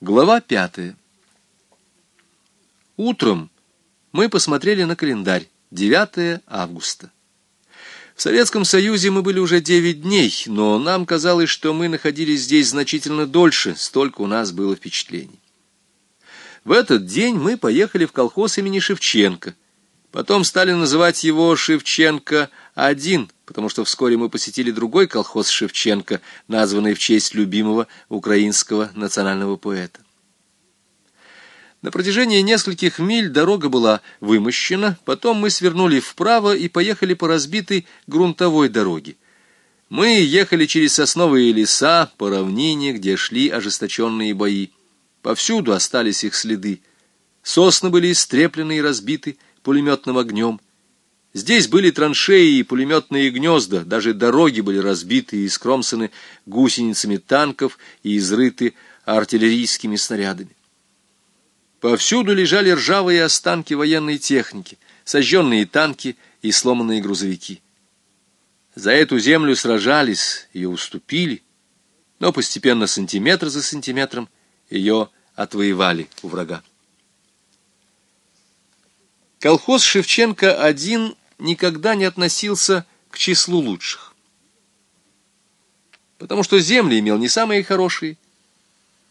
Глава пятая. Утром мы посмотрели на календарь. 9 августа. В Советском Союзе мы были уже 9 дней, но нам казалось, что мы находились здесь значительно дольше, столько у нас было впечатлений. В этот день мы поехали в колхоз имени Шевченко. Потом стали называть его Шевченко-1, потому что вскоре мы посетили другой колхоз Шевченко, названный в честь любимого украинского национального поэта. На протяжении нескольких миль дорога была вымощена, потом мы свернули вправо и поехали по разбитой грунтовой дороге. Мы ехали через сосновые леса по равнине, где шли ожесточенные бои. Повсюду остались их следы. Сосны были истреплены и разбиты пулеметным огнем. Здесь были траншеи и пулеметные гнезда, даже дороги были разбиты и скромсаны гусеницами танков и изрыты артиллерийскими снарядами. Повсюду лежали ржавые останки военной техники, сожженные танки и сломанные грузовики. За эту землю сражались, ее уступили, но постепенно, сантиметр за сантиметром, ее отвоевали у врага. Колхоз Шевченко-1 никогда не относился к числу лучших, потому что земли имел не самые хорошие,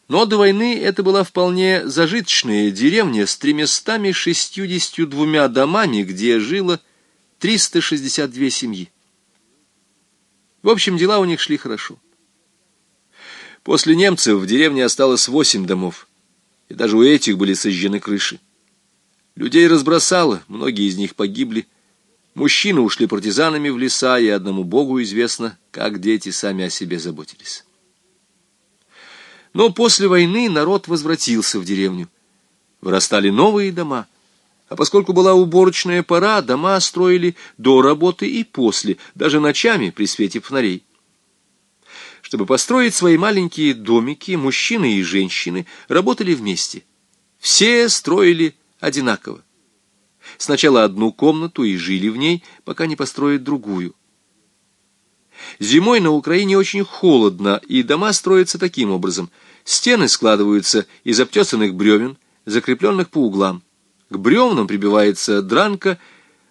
но до войны это была вполне зажиточная деревня с тремястами шестьюдесятью двумя домами, где жило 362 семьи. В общем, дела у них шли хорошо. После немцев в деревне осталось восемь домов, и даже у этих были сожжены крыши. Людей разбросало, многие из них погибли. Мужчины ушли партизанами в леса, и одному Богу известно, как дети сами о себе заботились. Но после войны народ возвратился в деревню. Вырастали новые дома. А поскольку была уборочная пора, дома строили до работы и после, даже ночами при свете фонарей. Чтобы построить свои маленькие домики, мужчины и женщины работали вместе. Все строили одинаково. Сначала одну комнату и жили в ней, пока не построят другую. Зимой на Украине очень холодно, и дома строятся таким образом. Стены складываются из обтесанных бревен, закрепленных по углам. К бревнам прибивается дранка,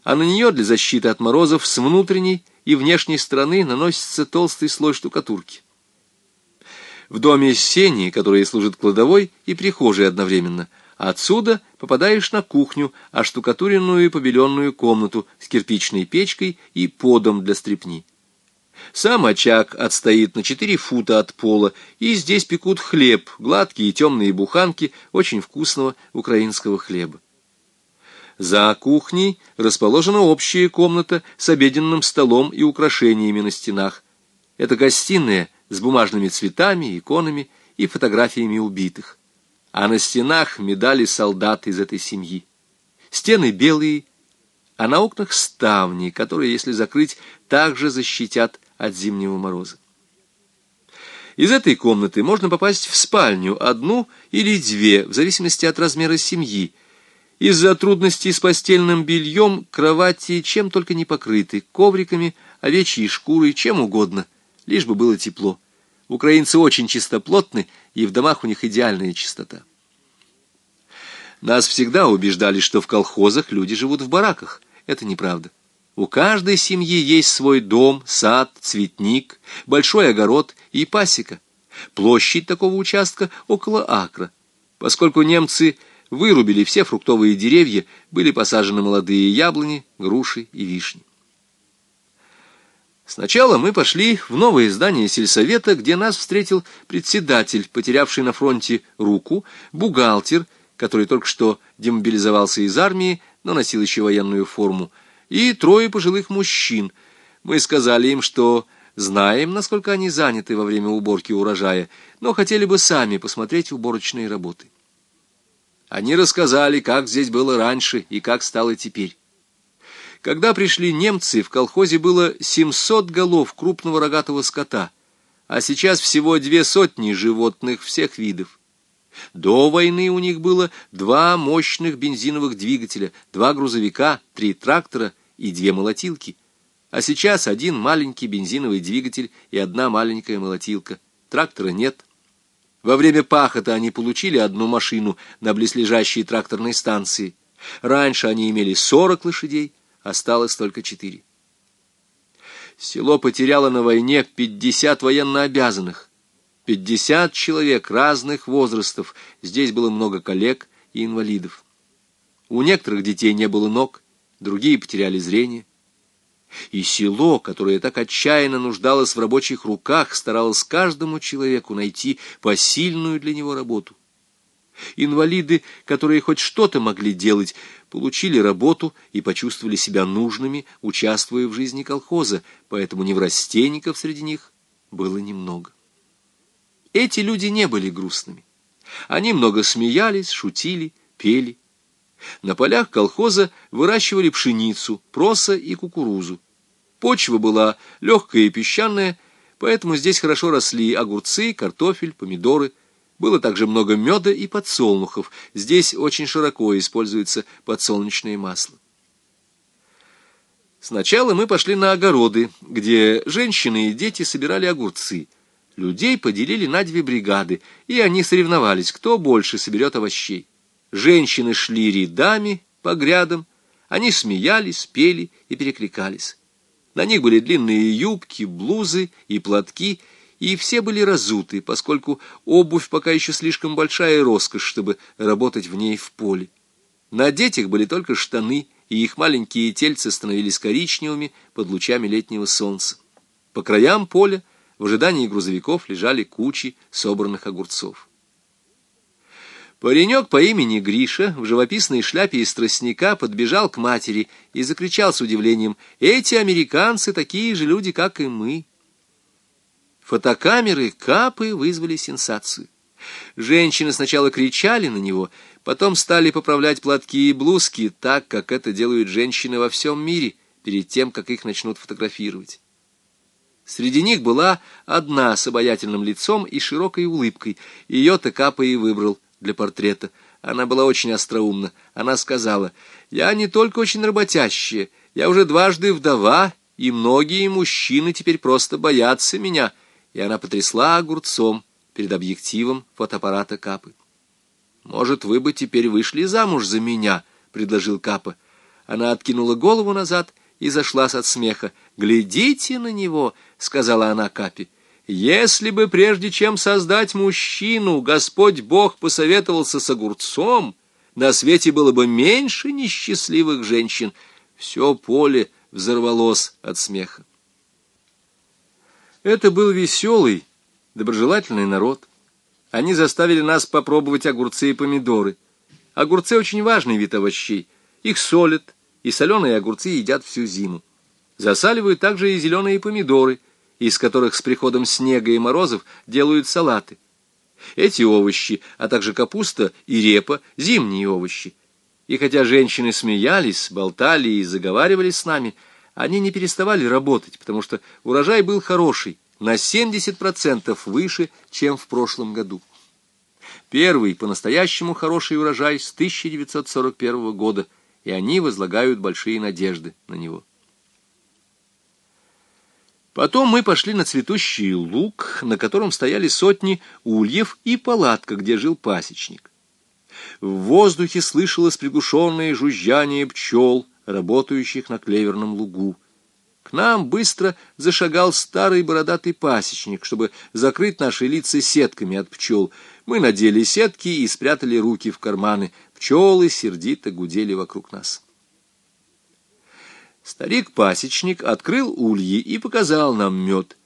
а на нее для защиты от морозов с внутренней и внешней стороны наносится толстый слой штукатурки. В доме сени, который служит кладовой и прихожей одновременно, отсюда попадаешь на кухню, оштукатуренную и побеленную комнату с кирпичной печкой и подом для стрепни. Сам очаг отстоит на четыре фута от пола, и здесь пекут хлеб, гладкие темные буханки очень вкусного украинского хлеба. За кухней расположена общая комната с обеденным столом и украшениями на стенах. Это гостиная с бумажными цветами, иконами и фотографиями убитых. А на стенах медали солдат из этой семьи. Стены белые, а на окнах ставни, которые, если закрыть, также защитят от зимнего мороза. Из этой комнаты можно попасть в спальню, одну или две, в зависимости от размера семьи. Из-за трудностей с постельным бельем кровати чем только не покрыты, ковриками, овечьей шкурой, чем угодно, лишь бы было тепло. Украинцы очень чистоплотны, и в домах у них идеальная чистота. Нас всегда убеждали, что в колхозах люди живут в бараках. Это неправда. У каждой семьи есть свой дом, сад, цветник, большой огород и пасека. Площадь такого участка около акра. Поскольку немцы вырубили все фруктовые деревья, были посажены молодые яблони, груши и вишни. Сначала мы пошли в новое здание сельсовета, где нас встретил председатель, потерявший на фронте руку, бухгалтер, который только что демобилизовался из армии, но носил еще военную форму, и трое пожилых мужчин. Мы сказали им, что знаем, насколько они заняты во время уборки урожая, но хотели бы сами посмотреть уборочные работы. Они рассказали, как здесь было раньше и как стало теперь. Когда пришли немцы, в колхозе было 700 голов крупного рогатого скота, а сейчас всего две сотни животных всех видов. До войны у них было два мощных бензиновых двигателя, два грузовика, три трактора и две молотилки. А сейчас один маленький бензиновый двигатель и одна маленькая молотилка. Трактора нет. Во время пахота они получили одну машину на близлежащей тракторной станции. Раньше они имели 40 лошадей, осталось только 4. Село потеряло на войне 50 военнообязанных. 50 человек разных возрастов. Здесь было много коллег и инвалидов. У некоторых детей не было ног, другие потеряли зрение. И село, которое так отчаянно нуждалось в рабочих руках, старалось каждому человеку найти посильную для него работу. Инвалиды, которые хоть что-то могли делать, получили работу и почувствовали себя нужными, участвуя в жизни колхоза, поэтому неврастенников среди них было немного. Эти люди не были грустными. Они много смеялись, шутили, пели. На полях колхоза выращивали пшеницу, проса и кукурузу. Почва была легкая и песчаная, поэтому здесь хорошо росли огурцы, картофель, помидоры. Было также много меда и подсолнухов. Здесь очень широко используется подсолнечное масло. Сначала мы пошли на огороды, где женщины и дети собирали огурцы. Людей поделили на две бригады, и они соревновались, кто больше соберет овощей. Женщины шли рядами по грядам, они смеялись, пели и перекликались. На них были длинные юбки, блузы и платки, и все были разуты, поскольку обувь пока еще слишком большая роскошь, чтобы работать в ней в поле. На детях были только штаны, и их маленькие тельцы становились коричневыми под лучами летнего солнца. По краям поля в ожидании грузовиков лежали кучи собранных огурцов. Паренек по имени Гриша в живописной шляпе из тростника подбежал к матери и закричал с удивлением, «Эти американцы такие же люди, как и мы». Фотокамеры Капы вызвали сенсацию. Женщины сначала кричали на него, потом стали поправлять платки и блузки так, как это делают женщины во всем мире, перед тем, как их начнут фотографировать. Среди них была одна с обаятельным лицом и широкой улыбкой. Ее-то Капа и выбрал для портрета. Она была очень остроумна. Она сказала, «Я не только очень работящая, я уже дважды вдова, и многие мужчины теперь просто боятся меня». И она потрясла огурцом перед объективом фотоаппарата Капы. «Может, вы бы теперь вышли замуж за меня?» — предложил Капа. Она откинула голову назад и зашлась от смеха. «Глядите на него!» — сказала она Капе. Если бы прежде чем создать мужчину, Господь Бог посоветовался с огурцом, на свете было бы меньше несчастливых женщин. Все поле взорвалось от смеха. Это был веселый, доброжелательный народ. Они заставили нас попробовать огурцы и помидоры. Огурцы очень важный вид овощей. Их солят, и соленые огурцы едят всю зиму. Засаливают также и зеленые помидоры – из которых с приходом снега и морозов делают салаты. Эти овощи, а также капуста и репа – зимние овощи. И хотя женщины смеялись, болтали и заговаривали с нами, они не переставали работать, потому что урожай был хороший, на 70% выше, чем в прошлом году. Первый по-настоящему хороший урожай с 1941 года, и они возлагают большие надежды на него. Потом мы пошли на цветущий луг, на котором стояли сотни ульев и палатка, где жил пасечник. В воздухе слышалось приглушенное жужжание пчел, работающих на клеверном лугу. К нам быстро зашагал старый бородатый пасечник, чтобы закрыть наши лица сетками от пчел. Мы надели сетки и спрятали руки в карманы. Пчелы сердито гудели вокруг нас. Старик-пасечник открыл ульи и показал нам мед.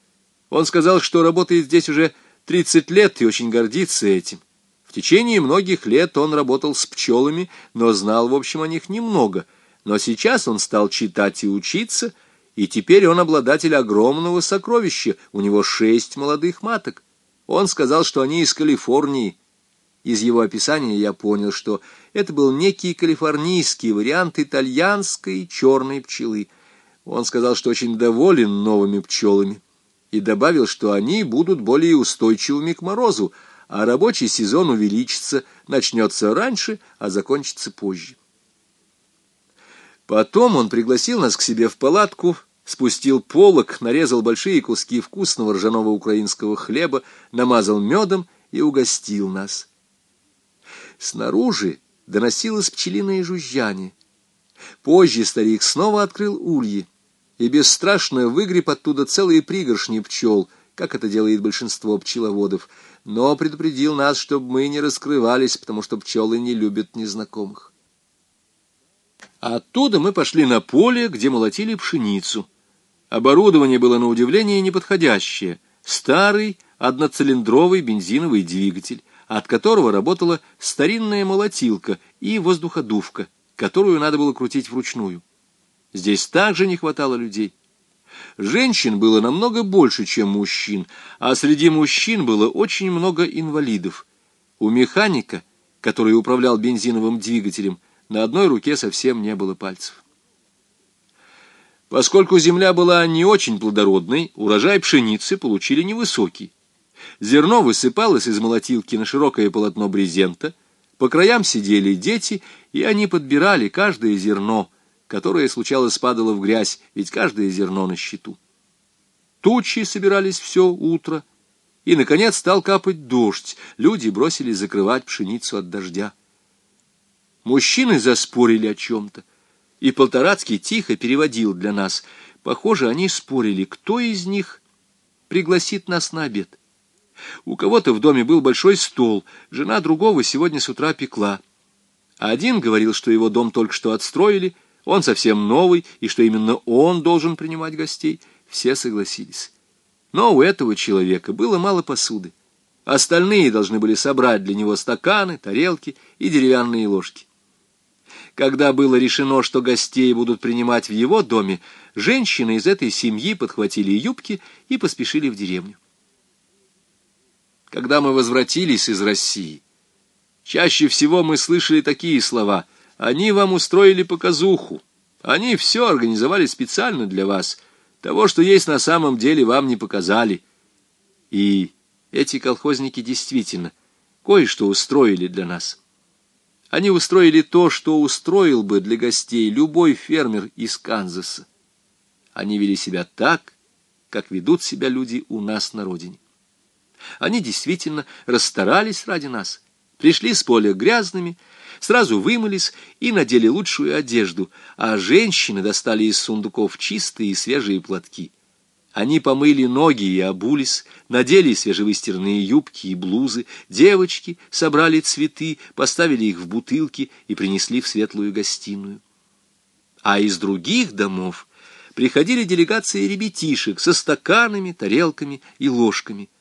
Он сказал, что работает здесь уже 30 лет и очень гордится этим. В течение многих лет он работал с пчелами, но знал, в общем, о них немного. Но сейчас он стал читать и учиться, и теперь он обладатель огромного сокровища, у него шесть молодых маток. Он сказал, что они из Калифорнии, из его описания я понял, что это был некий калифорнийский вариант итальянской черной пчелы. Он сказал, что очень доволен новыми пчелами, и добавил, что они будут более устойчивыми к морозу, а рабочий сезон увеличится, начнется раньше, а закончится позже. Потом он пригласил нас к себе в палатку, спустил полок, нарезал большие куски вкусного ржаного украинского хлеба, намазал медом и угостил нас. Снаружи доносилось пчелиное жужжание. Позже старик снова открыл ульи и бесстрашно выгреб оттуда целые пригоршни пчел, как это делает большинство пчеловодов, но предупредил нас, чтобы мы не раскрывались, потому что пчелы не любят незнакомых. Оттуда мы пошли на поле, где молотили пшеницу. Оборудование было на удивление неподходящее. Старый одноцилиндровый бензиновый двигатель, от которого работала старинная молотилка и воздуходувка, которую надо было крутить вручную. Здесь также не хватало людей. Женщин было намного больше, чем мужчин, а среди мужчин было очень много инвалидов. У механика, который управлял бензиновым двигателем, на одной руке совсем не было пальцев. Поскольку земля была не очень плодородной, урожай пшеницы получили невысокий. Зерно высыпалось из молотилки на широкое полотно брезента, по краям сидели дети, и они подбирали каждое зерно, которое, случалось, падало в грязь, ведь каждое зерно на счету. Тучи собирались все утро, и, наконец, стал капать дождь. Люди бросились закрывать пшеницу от дождя. Мужчины заспорили о чем-то, и Полторацкий тихо переводил для нас. Похоже, они спорили, кто из них пригласит нас на обед. У кого-то в доме был большой стол, жена другого сегодня с утра пекла. Один говорил, что его дом только что отстроили, он совсем новый, и что именно он должен принимать гостей. Все согласились. Но у этого человека было мало посуды. Остальные должны были собрать для него стаканы, тарелки и деревянные ложки. Когда было решено, что гостей будут принимать в его доме, женщины из этой семьи подхватили юбки и поспешили в деревню когда мы возвратились из России. Чаще всего мы слышали такие слова «Они вам устроили показуху», «Они все организовали специально для вас», «Того, что есть на самом деле, вам не показали». И эти колхозники действительно кое-что устроили для нас. Они устроили то, что устроил бы для гостей любой фермер из Канзаса. Они вели себя так, как ведут себя люди у нас на родине. Они действительно расстарались ради нас, пришли с поля грязными, сразу вымылись и надели лучшую одежду, а женщины достали из сундуков чистые и свежие платки. Они помыли ноги и обулись, надели свежевыстиранные юбки и блузы, девочки собрали цветы, поставили их в бутылки и принесли в светлую гостиную. А из других домов приходили делегации ребятишек со стаканами, тарелками и ложками –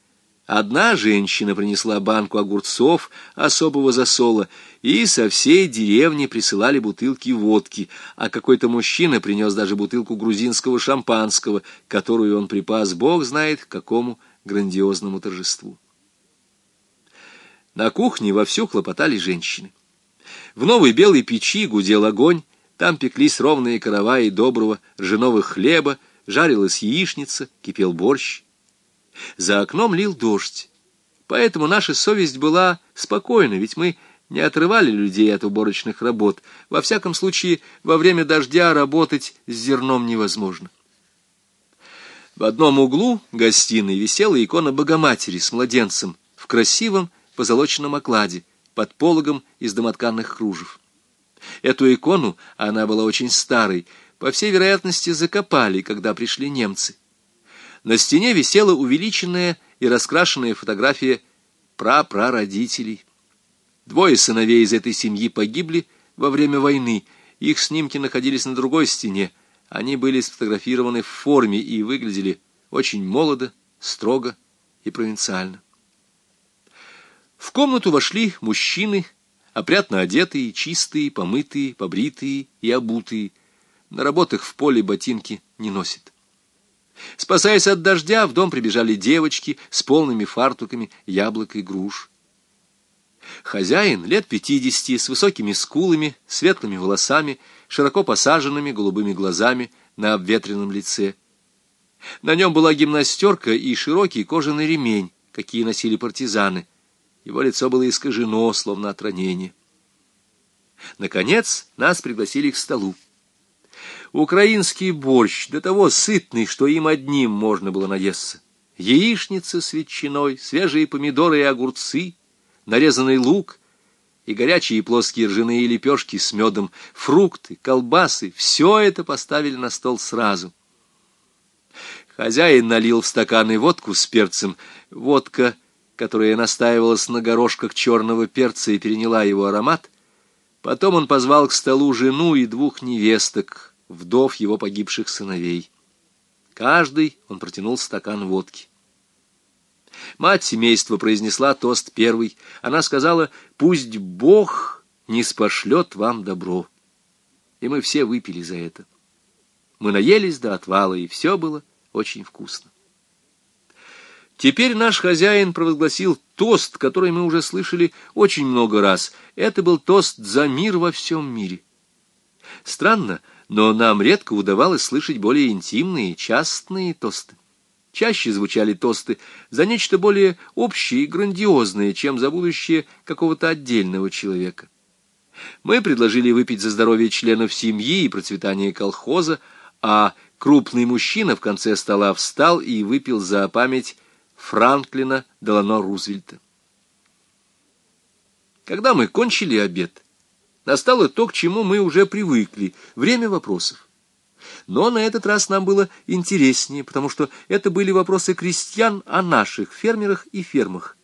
Одна женщина принесла банку огурцов особого засола, и со всей деревни присылали бутылки водки, а какой-то мужчина принес даже бутылку грузинского шампанского, которую он припас, бог знает, к какому грандиозному торжеству. На кухне вовсю хлопотали женщины. В новой белой печи гудел огонь, там пеклись ровные караваи доброго ржаного хлеба, жарилась яичница, кипел борщ. За окном лил дождь. Поэтому наша совесть была спокойна, ведь мы не отрывали людей от уборочных работ. Во всяком случае, во время дождя работать с зерном невозможно. В одном углу гостиной висела икона Богоматери с младенцем в красивом позолоченном окладе под пологом из домотканных кружев. Эту икону, она была очень старой, по всей вероятности закопали, когда пришли немцы. На стене висела увеличенная и раскрашенная фотография прапрародителей. Двое сыновей из этой семьи погибли во время войны. Их снимки находились на другой стене. Они были сфотографированы в форме и выглядели очень молодо, строго и провинциально. В комнату вошли мужчины, опрятно одетые, чистые, помытые, побритые и обутые. На работах в поле ботинки не носят. Спасаясь от дождя, в дом прибежали девочки с полными фартуками яблок и груш. Хозяин, лет пятидесяти, с высокими скулами, светлыми волосами, широко посаженными голубыми глазами на обветренном лице. На нем была гимнастерка и широкий кожаный ремень, какие носили партизаны. Его лицо было искажено, словно от ранения. Наконец, нас пригласили к столу. Украинский борщ до того сытный, что им одним можно было наесться. яичница с ветчиной, свежие помидоры и огурцы, нарезанный лук и горячие плоские ржаные лепешки с медом, фрукты, колбасы — все это поставили на стол сразу. Хозяин налил в стаканы водку с перцем. Водка, которая настаивалась на горошках черного перца и переняла его аромат. Потом он позвал к столу жену и двух невесток, вдов его погибших сыновей. Каждый он протянул стакан водки. Мать семейства произнесла тост первый. Она сказала, пусть Бог не спошлет вам добро. И мы все выпили за это. Мы наелись до отвала, и все было очень вкусно. Теперь наш хозяин провозгласил тост, который мы уже слышали очень много раз. Это был тост за мир во всем мире. Странно, но нам редко удавалось слышать более интимные, частные тосты. Чаще звучали тосты за нечто более общее и грандиозное, чем за будущее какого-то отдельного человека. Мы предложили выпить за здоровье членов семьи и процветание колхоза, а крупный мужчина в конце стола встал и выпил за память Франклина Делано Рузвельта. Когда мы кончили обед, настало то, к чему мы уже привыкли — время вопросов. Но на этот раз нам было интереснее, потому что это были вопросы крестьян о наших фермерах и фермах.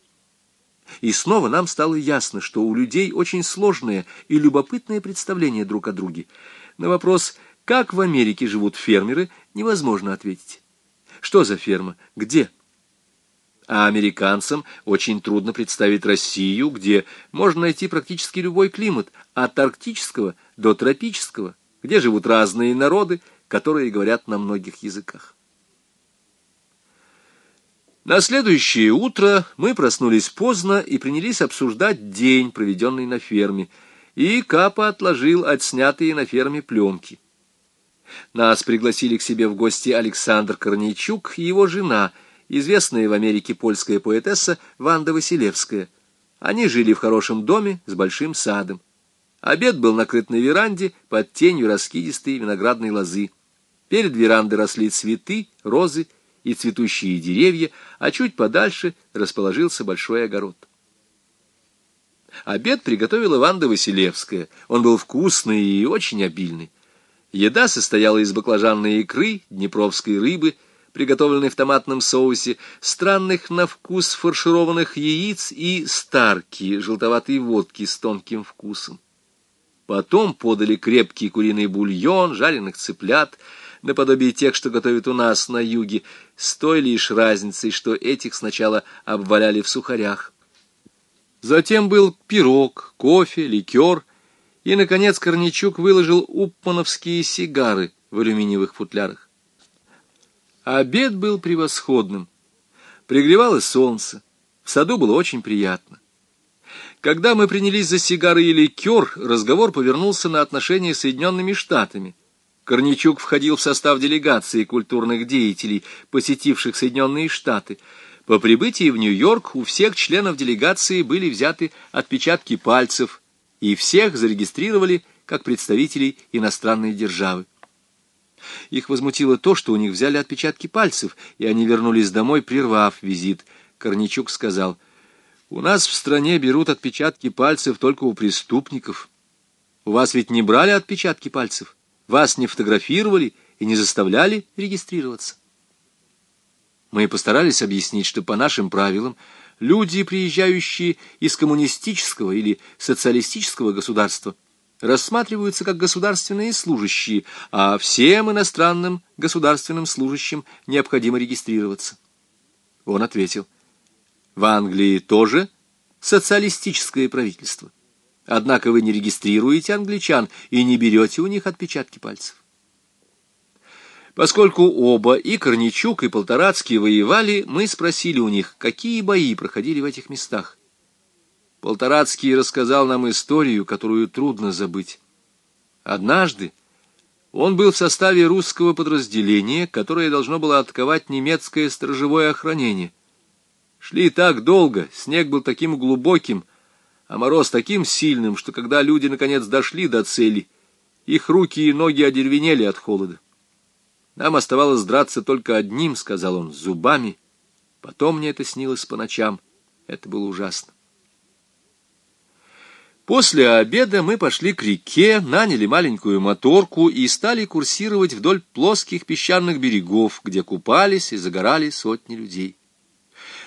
И снова нам стало ясно, что у людей очень сложное и любопытное представление друг о друге. На вопрос как в Америке живут фермеры, невозможно ответить. Что за ферма? Где? А американцам очень трудно представить Россию, где можно найти практически любой климат, от арктического до тропического, где живут разные народы, которые говорят на многих языках. На следующее утро мы проснулись поздно и принялись обсуждать день, проведенный на ферме, и Капа отложил отснятые на ферме пленки. Нас пригласили к себе в гости Александр Корнейчук и его жена, известная в Америке польская поэтесса Ванда Василевская. Они жили в хорошем доме с большим садом. Обед был накрыт на веранде под тенью раскидистой виноградной лозы. Перед верандой росли цветы, розы и цветущие деревья, а чуть подальше расположился большой огород. Обед приготовила Ванда Василевская. Он был вкусный и очень обильный. Еда состояла из баклажанной икры, днепровской рыбы, приготовленной в томатном соусе, странных на вкус фаршированных яиц и старки, желтоватой водки с тонким вкусом. Потом подали крепкий куриный бульон, жареных цыплят, наподобие тех, что готовят у нас на юге, с той лишь разницей, что этих сначала обваляли в сухарях. Затем был пирог, кофе, ликер — и, наконец, Корничук выложил упмановские сигары в алюминиевых футлярах. Обед был превосходным. Пригревалось солнце. В саду было очень приятно. Когда мы принялись за сигары и ликер, разговор повернулся на отношения с Соединенными Штатами. Корничук входил в состав делегации культурных деятелей, посетивших Соединенные Штаты. По прибытии в Нью-Йорк у всех членов делегации были взяты отпечатки пальцев, и всех зарегистрировали как представителей иностранной державы. Их возмутило то, что у них взяли отпечатки пальцев, и они вернулись домой, прервав визит. Корничук сказал, «У нас в стране берут отпечатки пальцев только у преступников. У вас ведь не брали отпечатки пальцев, вас не фотографировали и не заставляли регистрироваться». Мы постарались объяснить, что по нашим правилам люди, приезжающие из коммунистического или социалистического государства, рассматриваются как государственные служащие, а всем иностранным государственным служащим необходимо регистрироваться. Он ответил, в Англии тоже социалистическое правительство. Однако вы не регистрируете англичан и не берете у них отпечатки пальцев. Поскольку оба, и Корничук, и Полторацкий, воевали, мы спросили у них, какие бои проходили в этих местах. Полторацкий рассказал нам историю, которую трудно забыть. Однажды он был в составе русского подразделения, которое должно было отковать немецкое сторожевое охранение. Шли так долго, снег был таким глубоким, а мороз таким сильным, что когда люди наконец дошли до цели, их руки и ноги одервенели от холода. Нам оставалось драться только одним, — сказал он, — зубами Потом мне это снилось по ночам. Это было ужасно. После обеда мы пошли к реке, наняли маленькую моторку и стали курсировать вдоль плоских песчаных берегов, где купались и загорали сотни людей.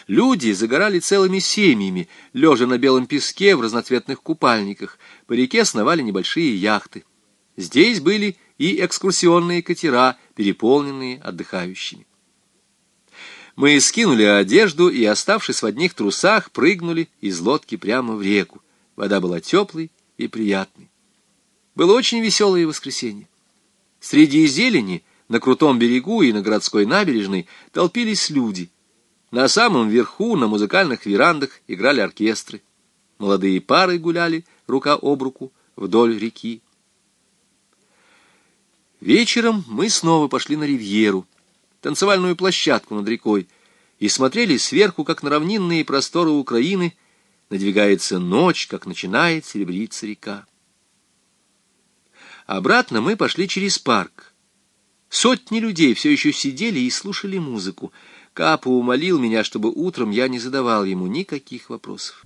Люди загорали целыми семьями, лежа на белом песке в разноцветных купальниках. По реке сновали небольшие яхты. Здесь были и экскурсионные катера, переполненные отдыхающими. Мы скинули одежду и, оставшись в одних трусах, прыгнули из лодки прямо в реку. Вода была теплой и приятной. Было очень веселое воскресенье. Среди зелени, на крутом берегу и на городской набережной толпились люди. На самом верху, на музыкальных верандах, играли оркестры. Молодые пары гуляли рука об руку вдоль реки. Вечером мы снова пошли на ривьеру, танцевальную площадку над рекой, и смотрели сверху, как на равнинные просторы Украины надвигается ночь, как начинает серебриться река. Обратно мы пошли через парк. Сотни людей все еще сидели и слушали музыку. Капа умолил меня, чтобы утром я не задавал ему никаких вопросов.